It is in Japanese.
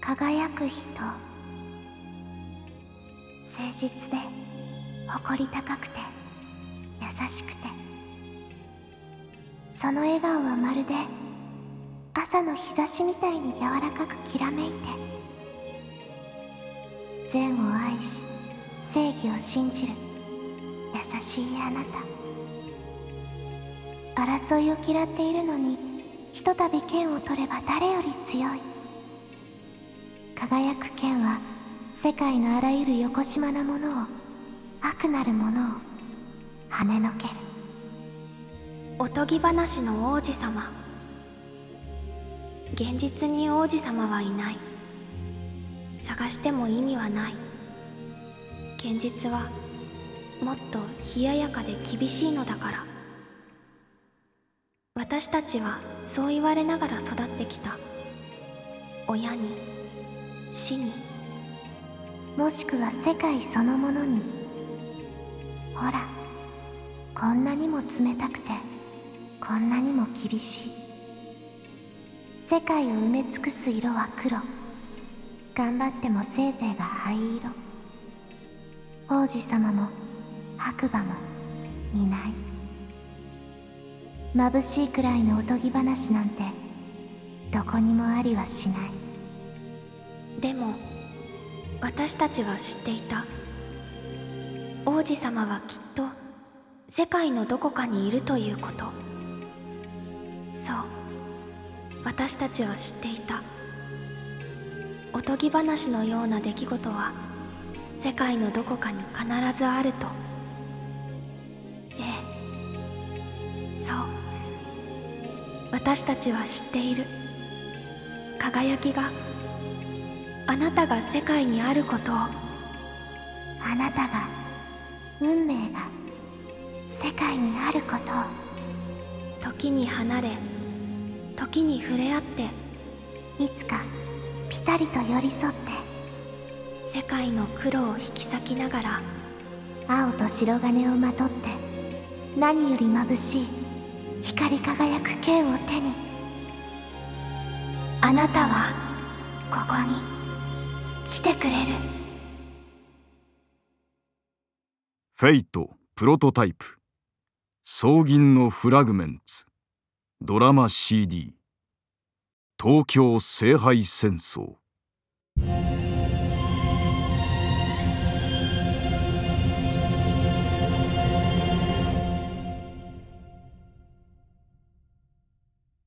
輝く人。誠実で誇り高くて優しくて。その笑顔はまるで朝の日差しみたいに柔らかくきらめいて善を愛し正義を信じる優しいあなた。争いを嫌っているのにひとたび剣を取れば誰より強い。輝く剣は世界のあらゆる横島なものを悪なるものを跳ねのける。おとぎ話の王子様。現実に王子様はいない。探しても意味はない。現実はもっと冷ややかで厳しいのだから。私たちはそう言われながら育ってきた。親に死にもしくは世界そのものに。ほらこんなにも冷たくてこんなにも厳しい。世界を埋め尽くす色は黒。頑張ってもせいぜいが灰色。王子様も白馬もいない。眩しいくらいのおとぎ話なんてどこにもありはしない。でも私たちは知っていた。王子様はきっと世界のどこかにいるということ。そう私たちは知っていた。おとぎ話のような出来事は世界のどこかに必ずあると。ええ。そう私たちは知っている。輝きがあなたが世界にあることを。あなたが運命が世界にあることを。時に離れ時に触れ合って。いつかピタリと寄り添って。世界の黒を引き裂きながら。青と白金をまとって。何より眩しい。光り輝く剣を手に。あなたはここに来てくれる。フェイトプロトタイプ。葬銀のフラグメンツ。ドラマ CD 東京聖杯戦争。